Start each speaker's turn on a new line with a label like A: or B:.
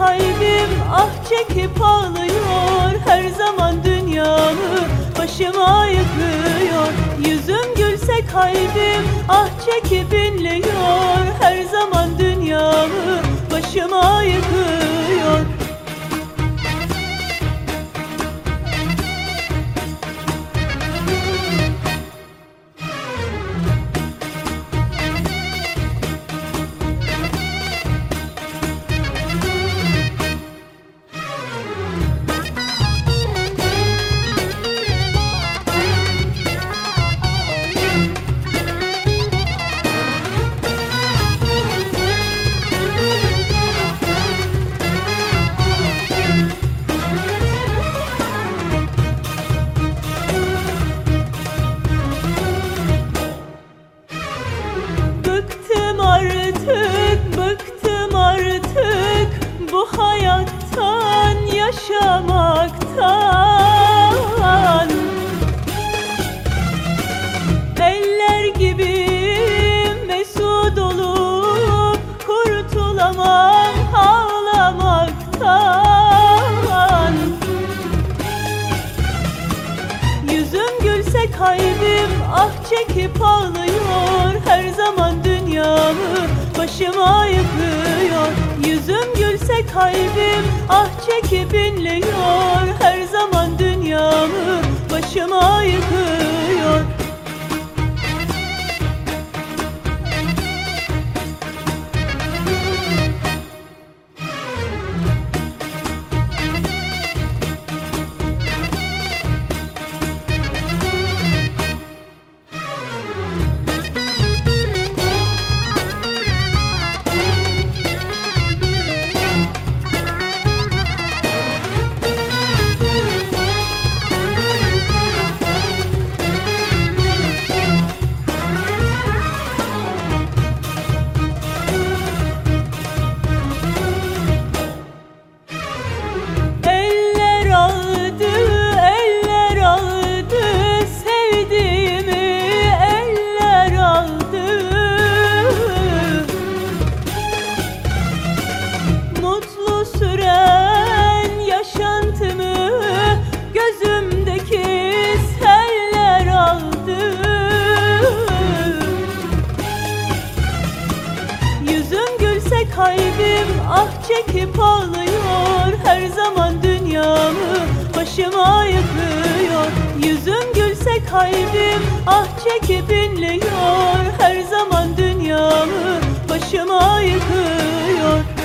A: kalbim ah çekip ağlıyor. Her zaman dünyamı başıma yıkıyor. Yüzüm gülse kalbim ah çekip inliyor. Her zaman yaşamaktan. Eller gibi mesut olup kurtulamam ağlamaktan. Yüzüm gülse kalbim ah çekip ağlıyor. Her zaman dünyamı başıma yıkıyor. Yüzüm kalbim ah çekip inliyor Ah çekip ağlıyor her zaman dünyamı Başıma yıkıyor. Yüzüm gülse kalbim ah çekip inliyor Her zaman dünyamı başıma yıkıyor.